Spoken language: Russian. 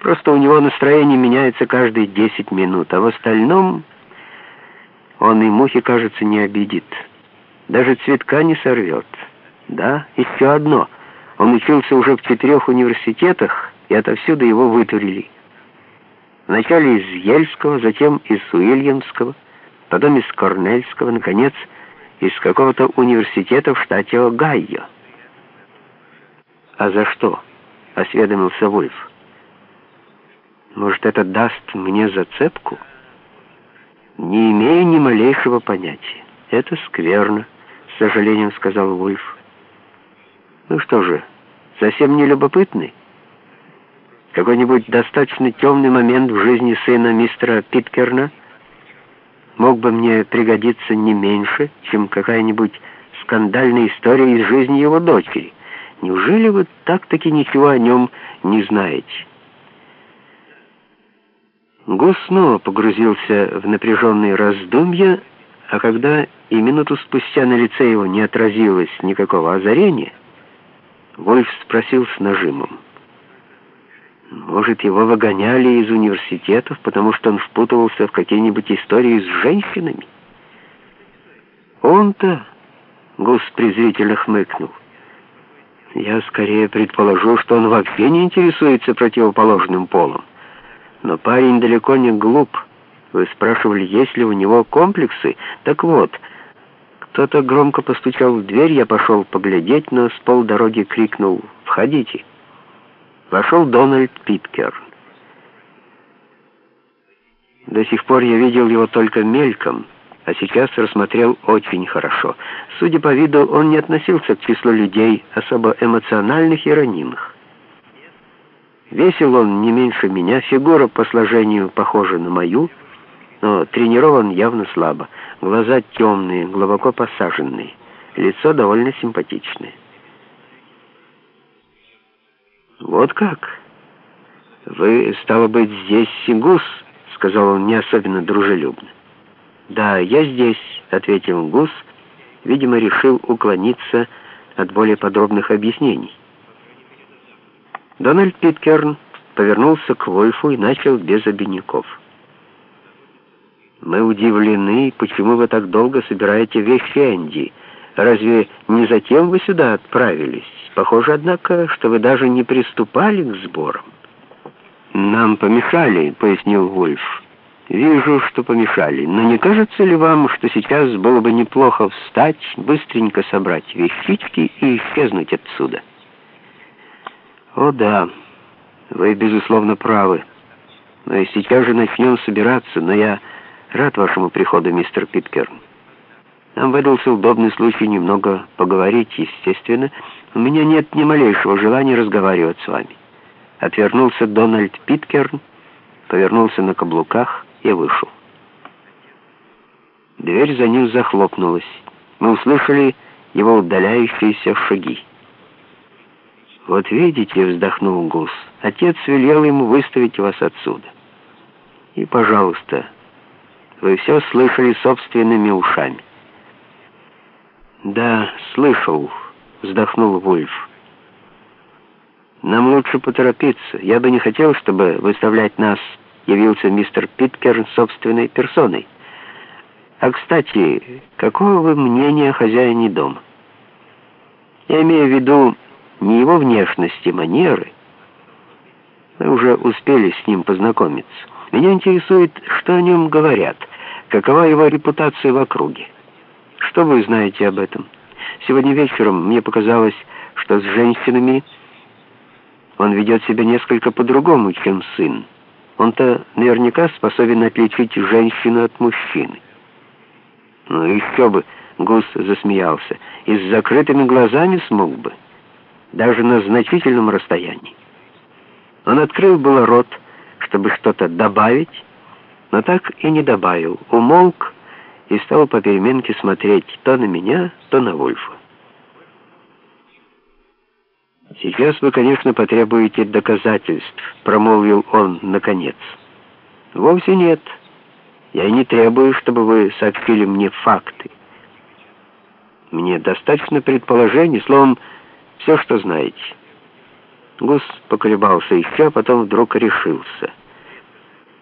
Просто у него настроение меняется каждые 10 минут, а в остальном он и мухи, кажется, не обидит. Даже цветка не сорвет. Да, еще одно. Он учился уже в четырех университетах, и отовсюду его вытурили. Вначале из Ельского, затем из Уильямского, потом из Корнельского, наконец, из какого-то университета в штате Огайо. «А за что?» — осведомился Вульф. «Может, это даст мне зацепку?» «Не имею ни малейшего понятия. Это скверно», — с сожалением сказал Вульф. «Ну что же, совсем не любопытный?» Какой-нибудь достаточно темный момент в жизни сына мистера Питкерна мог бы мне пригодиться не меньше, чем какая-нибудь скандальная история из жизни его дочери. Неужели вы так-таки ничего о нем не знаете?» Гус снова погрузился в напряженные раздумья, а когда и минуту спустя на лице его не отразилось никакого озарения, Вольф спросил с нажимом. Может, его выгоняли из университетов, потому что он впутывался в какие-нибудь истории с женщинами? Он-то, Гус презрительно хмыкнул. Я скорее предположу, что он вообще не интересуется противоположным полом. Но парень далеко не глуп. Вы спрашивали, есть ли у него комплексы? Так вот, кто-то громко постучал в дверь, я пошел поглядеть, но с полдороги крикнул «Входите!» Вошел Дональд Питкер. До сих пор я видел его только мельком, а сейчас рассмотрел очень хорошо. Судя по виду, он не относился к числу людей особо эмоциональных и ранимых. Весил он не меньше меня, фигура по сложению похожа на мою, но тренирован явно слабо. Глаза темные, глубоко посаженные, лицо довольно симпатичное. «Вот как? Вы, стало быть, здесь Гус?» — сказал он не особенно дружелюбно. «Да, я здесь», — ответил Гус, видимо, решил уклониться от более подробных объяснений. Дональд Питкерн повернулся к Вольфу и начал без обиняков. «Мы удивлены, почему вы так долго собираете вещи Энди. Разве не затем вы сюда отправились?» Похоже, однако, что вы даже не приступали к сборам. «Нам помешали», — пояснил Вольф. «Вижу, что помешали. Но не кажется ли вам, что сейчас было бы неплохо встать, быстренько собрать вещички и исчезнуть отсюда?» «О да, вы, безусловно, правы. Мы сейчас же начнем собираться, но я рад вашему приходу, мистер Питкерн. Нам выдался удобный случай немного поговорить, естественно. У меня нет ни малейшего желания разговаривать с вами. Отвернулся Дональд Питкерн, повернулся на каблуках и вышел. Дверь за ним захлопнулась. Мы услышали его удаляющиеся шаги. «Вот видите», — вздохнул Гус, — «отец велел ему выставить вас отсюда. И, пожалуйста, вы все слышали собственными ушами». «Да, слышал», — вздохнул Вульф. «Нам лучше поторопиться. Я бы не хотел, чтобы выставлять нас явился мистер Питкерн собственной персоной. А, кстати, какого вы мнения о хозяине дома? Я имею в виду не его внешность и манеры. Мы уже успели с ним познакомиться. Меня интересует, что о нем говорят, какова его репутация в округе. Что вы знаете об этом? Сегодня вечером мне показалось, что с женщинами он ведет себя несколько по-другому, чем сын. Он-то наверняка способен отличить женщину от мужчины. Ну еще бы, Гус засмеялся, и с закрытыми глазами смог бы, даже на значительном расстоянии. Он открыл было рот, чтобы что-то добавить, но так и не добавил, умолк, и стал по переменке смотреть то на меня, то на Вольфа. «Сейчас вы, конечно, потребуете доказательств», — промолвил он наконец. «Вовсе нет. Я и не требую, чтобы вы сообщили мне факты. Мне достаточно предположений, словом, все, что знаете». Гус поколебался еще, а потом вдруг решился.